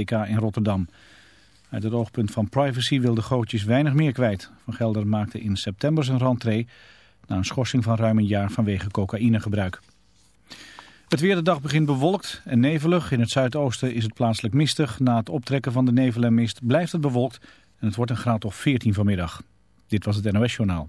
WK in Rotterdam. Uit het oogpunt van privacy wil de gootjes weinig meer kwijt. Van Gelder maakte in september zijn rentree na een schorsing van ruim een jaar vanwege cocaïnegebruik. Het weer de dag begint bewolkt en nevelig. In het zuidoosten is het plaatselijk mistig. Na het optrekken van de nevel en mist blijft het bewolkt en het wordt een graad of 14 vanmiddag. Dit was het NOS Journaal.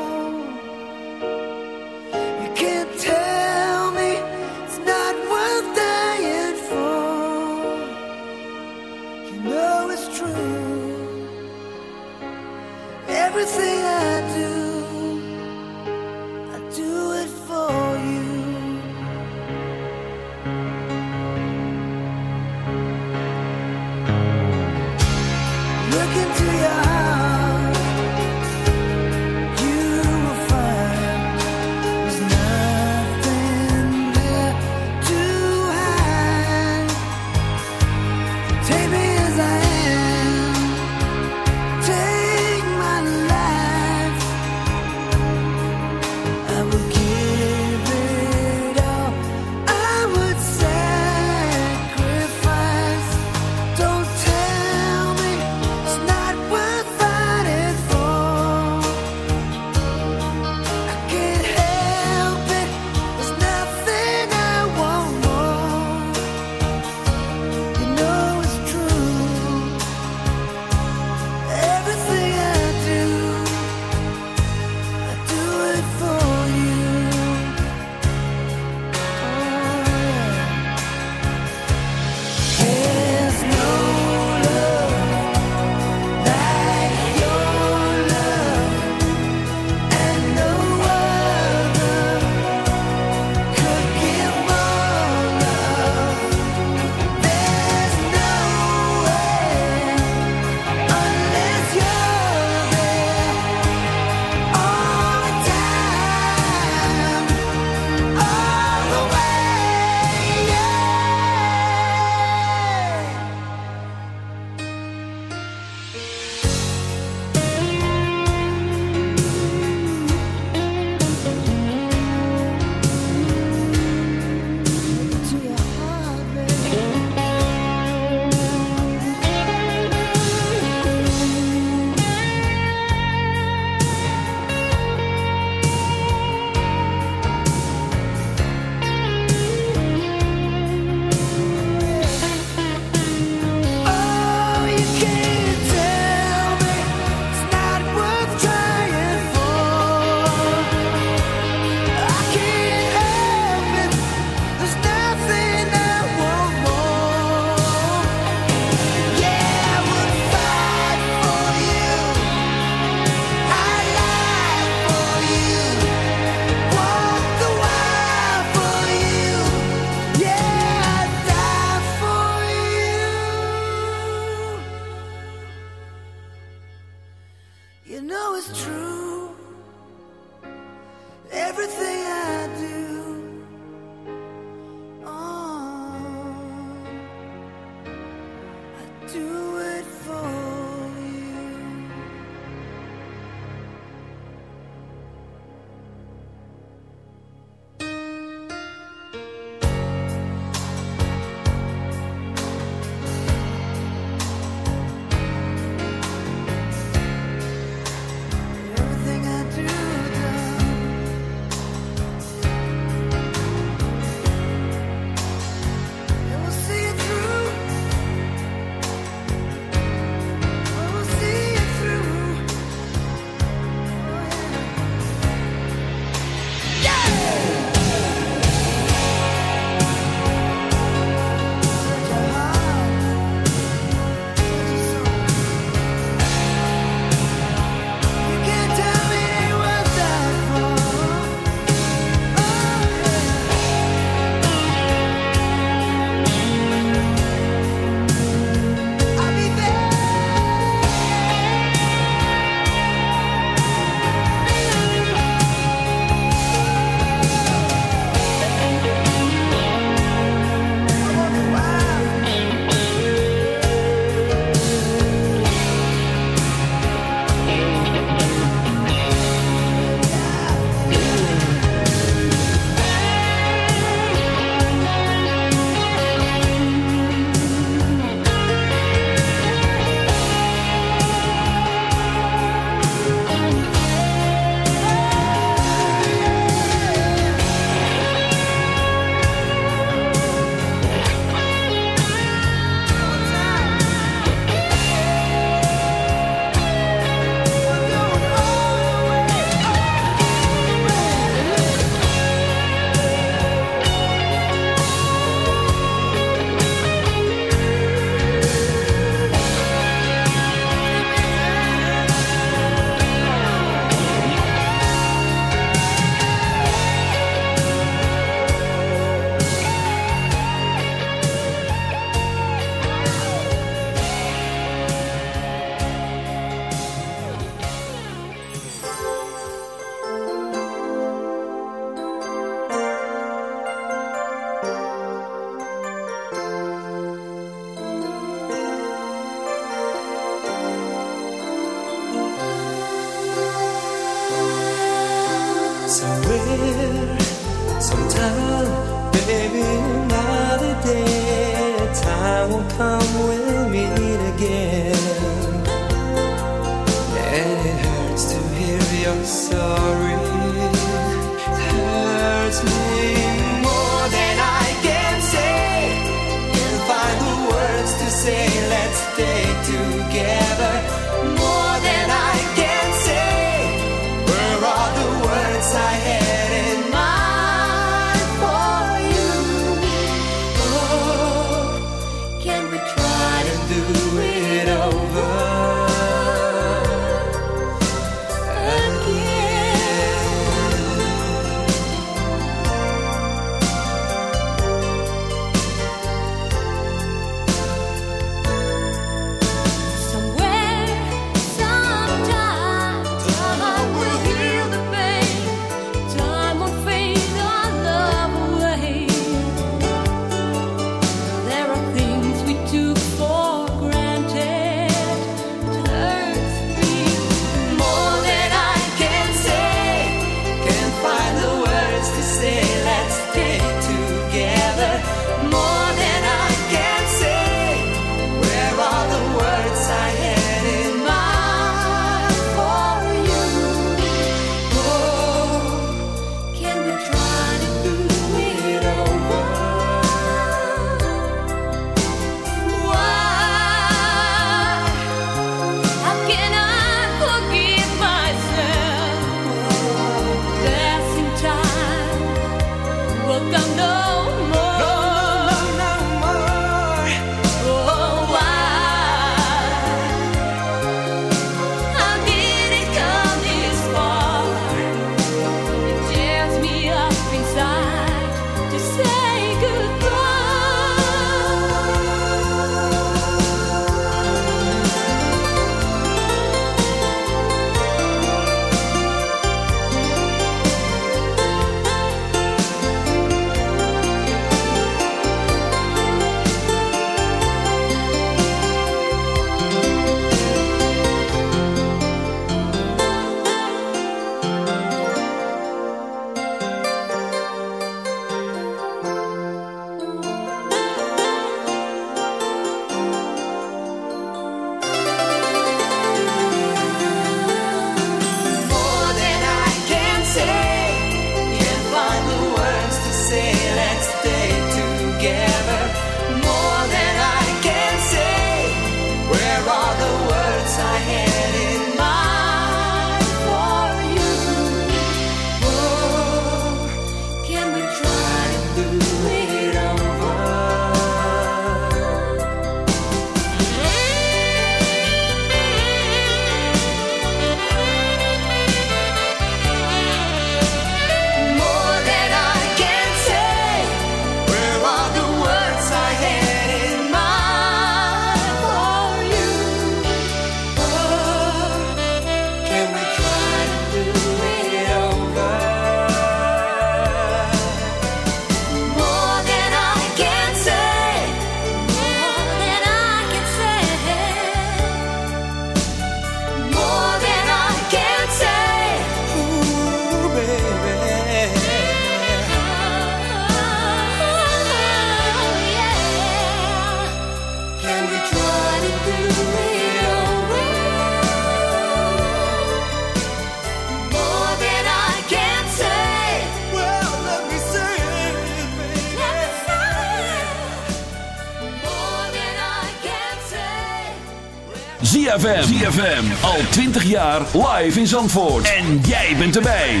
ZFM. ZFM. Al 20 jaar live in Zandvoort. En jij bent erbij.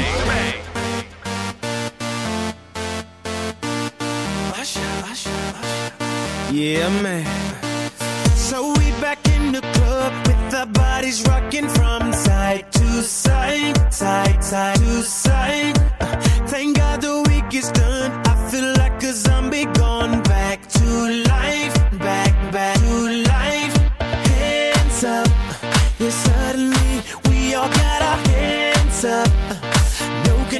Yeah, man. So we back in the club with the bodies rocking from side to side, side, side to side. Thank God the week is done.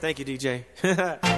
Thank you, DJ.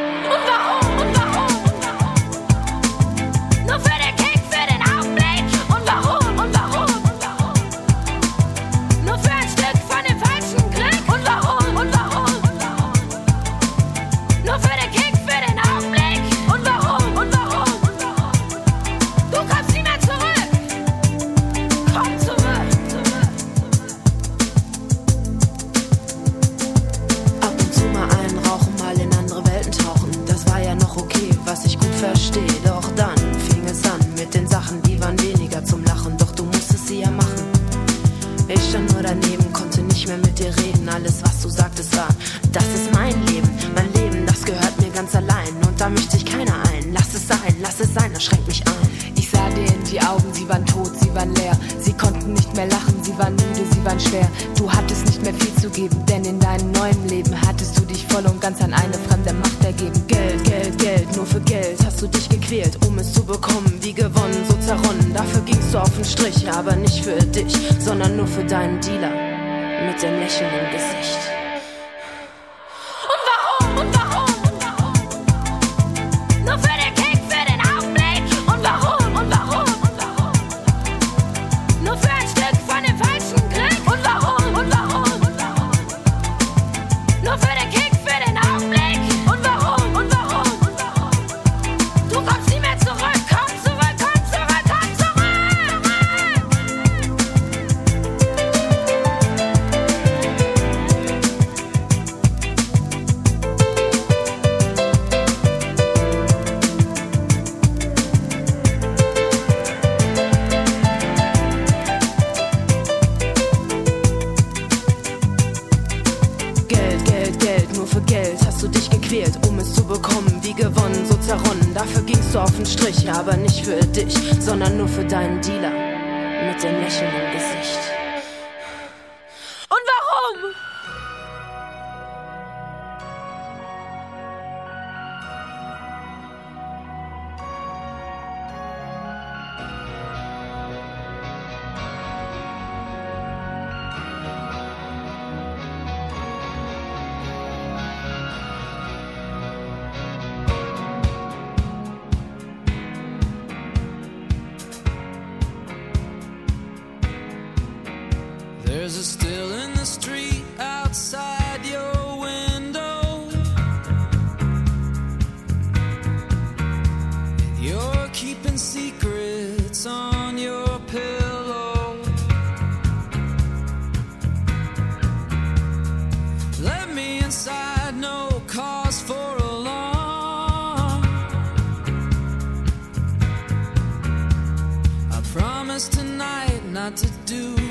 without, without. Session. promise tonight not to do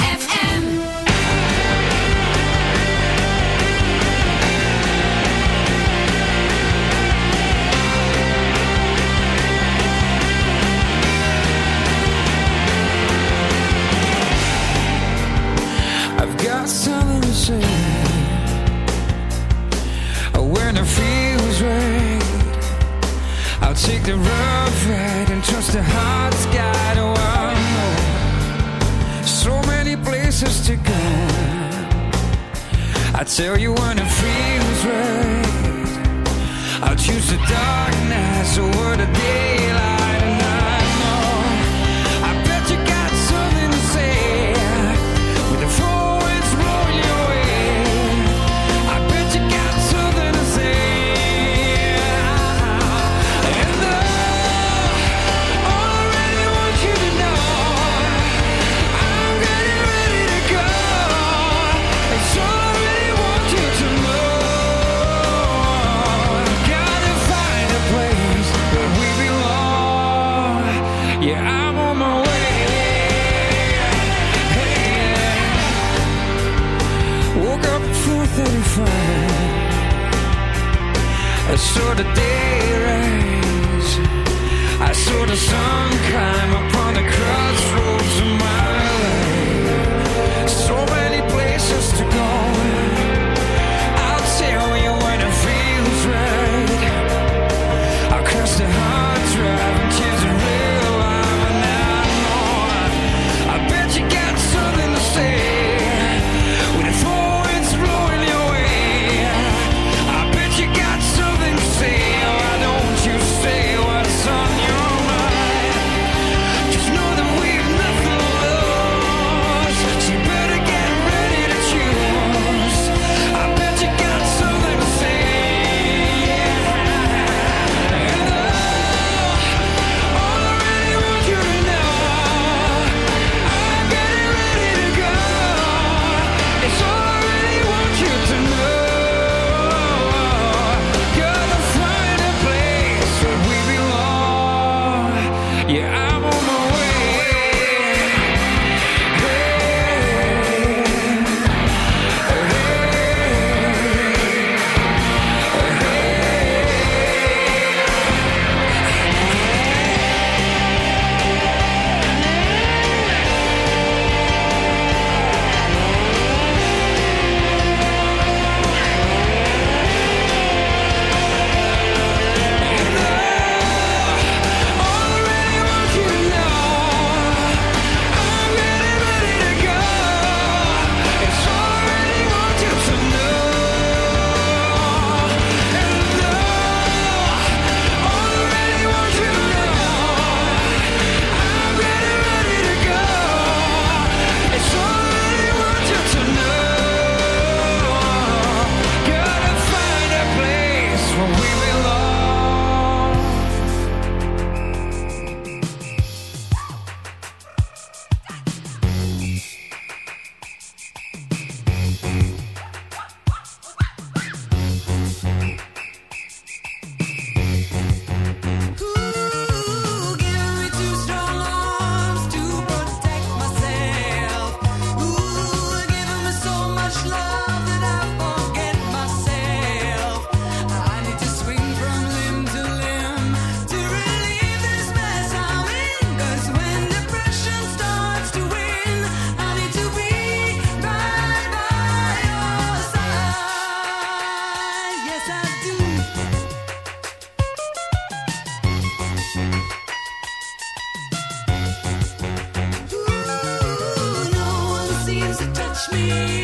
places to go. I tell you when it feels right. I'll choose the darkness over the day. saw the day rise. I saw the sun climb up. me.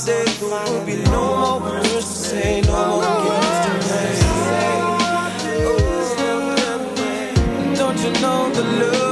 day there will be no more words to say, no more games to play. Don't you know the love?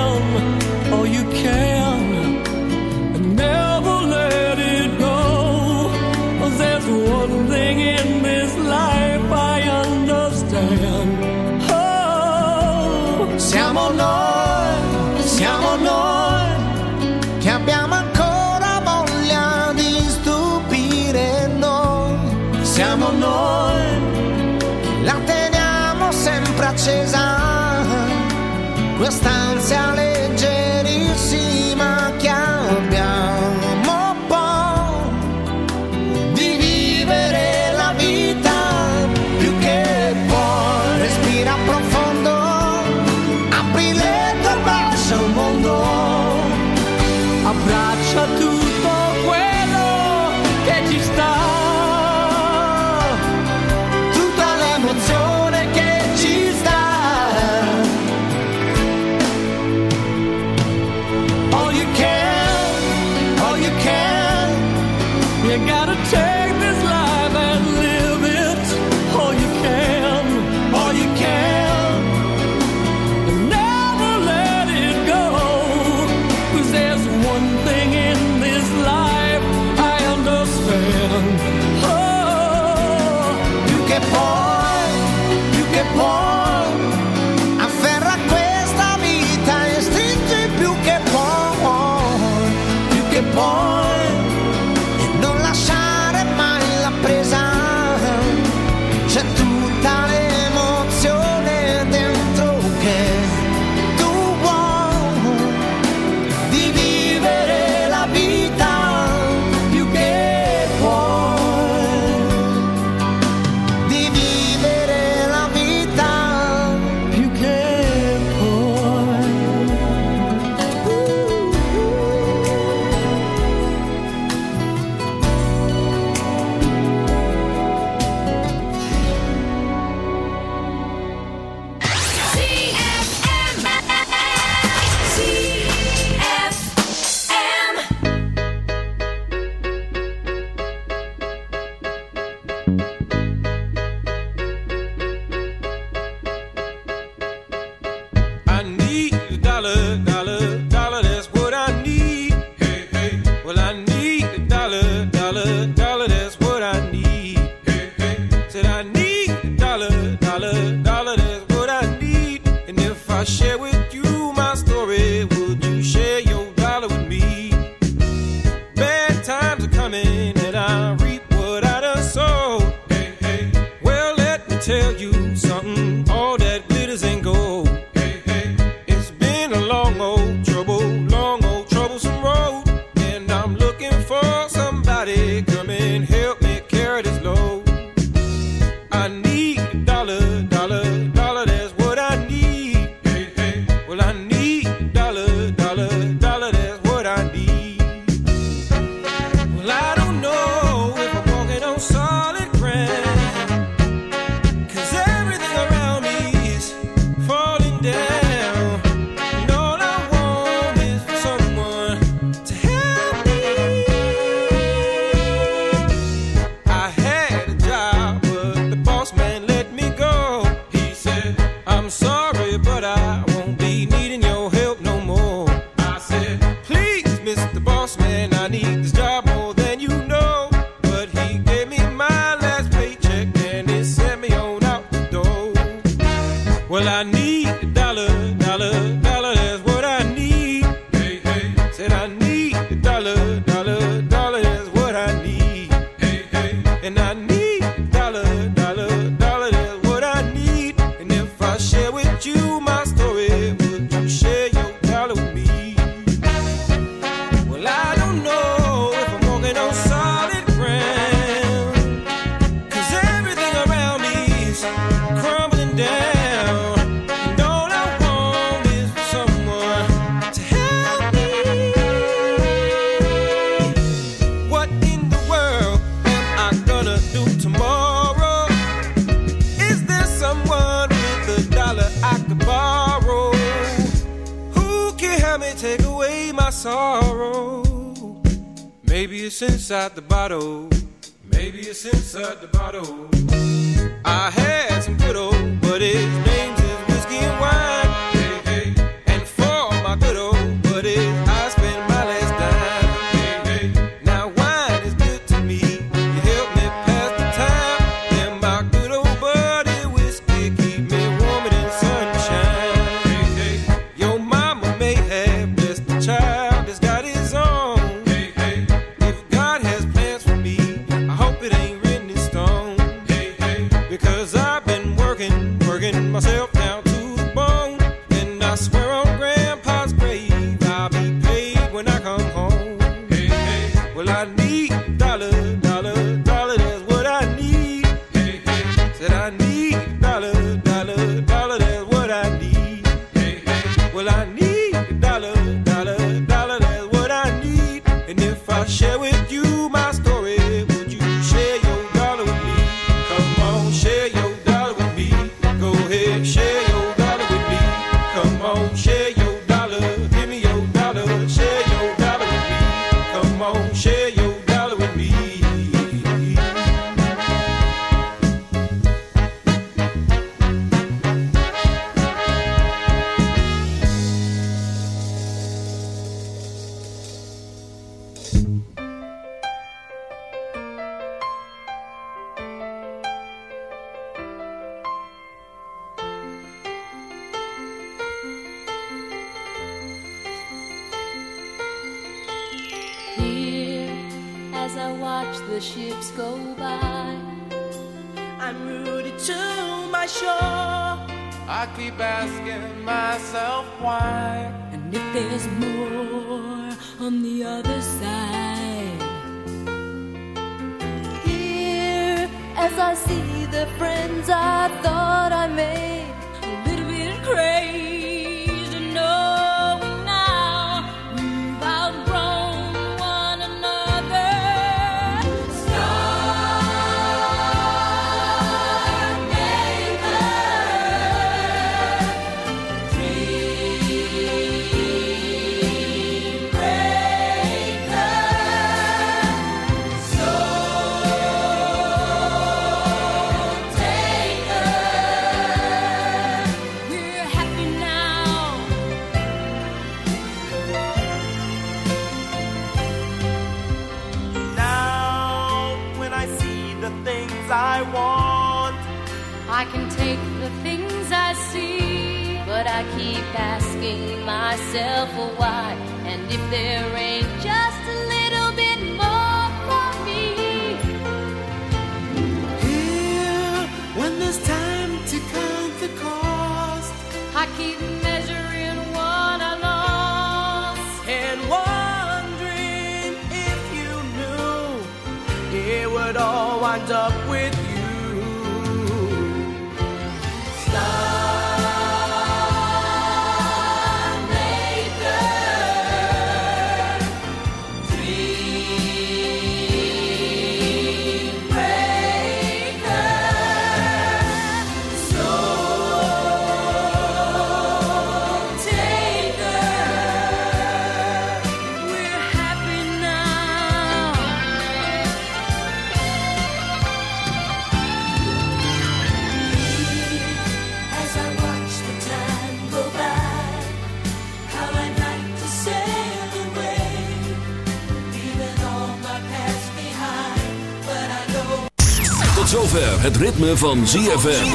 het ritme van ZFM.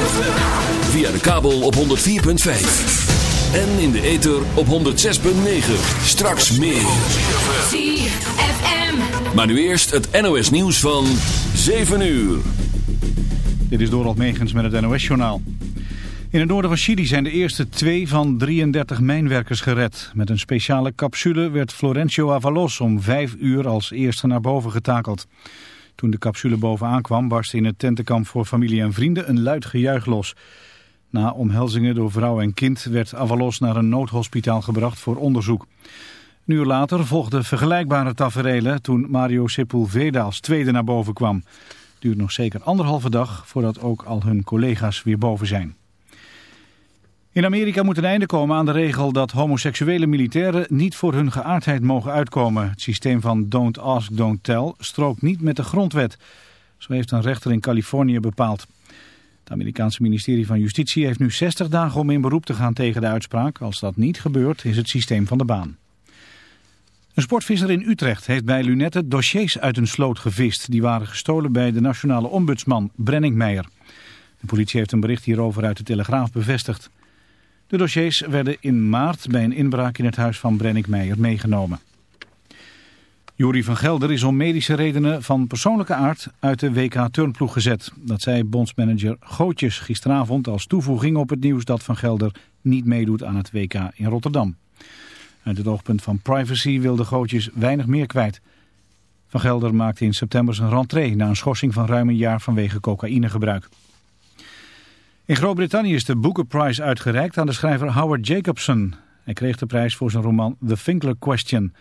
Via de kabel op 104.5. En in de ether op 106.9. Straks meer. ZFM. Maar nu eerst het NOS nieuws van 7 uur. Dit is Dorald Megens met het NOS-journaal. In het noorden van Chili zijn de eerste twee van 33 mijnwerkers gered. Met een speciale capsule werd Florencio Avalos om 5 uur als eerste naar boven getakeld. Toen de capsule bovenaan kwam barstte in het tentenkamp voor familie en vrienden een luid gejuich los. Na omhelzingen door vrouw en kind werd Avalos naar een noodhospitaal gebracht voor onderzoek. Een uur later volgden vergelijkbare taferelen toen Mario Sepulveda als tweede naar boven kwam. Het duurt nog zeker anderhalve dag voordat ook al hun collega's weer boven zijn. In Amerika moet een einde komen aan de regel dat homoseksuele militairen niet voor hun geaardheid mogen uitkomen. Het systeem van don't ask, don't tell strookt niet met de grondwet. Zo heeft een rechter in Californië bepaald. Het Amerikaanse ministerie van Justitie heeft nu 60 dagen om in beroep te gaan tegen de uitspraak. Als dat niet gebeurt, is het systeem van de baan. Een sportvisser in Utrecht heeft bij Lunette dossiers uit een sloot gevist. Die waren gestolen bij de nationale ombudsman Brenning Meijer. De politie heeft een bericht hierover uit de Telegraaf bevestigd. De dossiers werden in maart bij een inbraak in het huis van Brennick Meijer meegenomen. Jury van Gelder is om medische redenen van persoonlijke aard uit de WK-turnploeg gezet. Dat zei bondsmanager Gootjes gisteravond als toevoeging op het nieuws dat Van Gelder niet meedoet aan het WK in Rotterdam. Uit het oogpunt van privacy wilde Gootjes weinig meer kwijt. Van Gelder maakte in september zijn rentree na een schorsing van ruim een jaar vanwege cocaïnegebruik. In Groot-Brittannië is de Booker Prize uitgereikt aan de schrijver Howard Jacobson. Hij kreeg de prijs voor zijn roman The Finkler Question.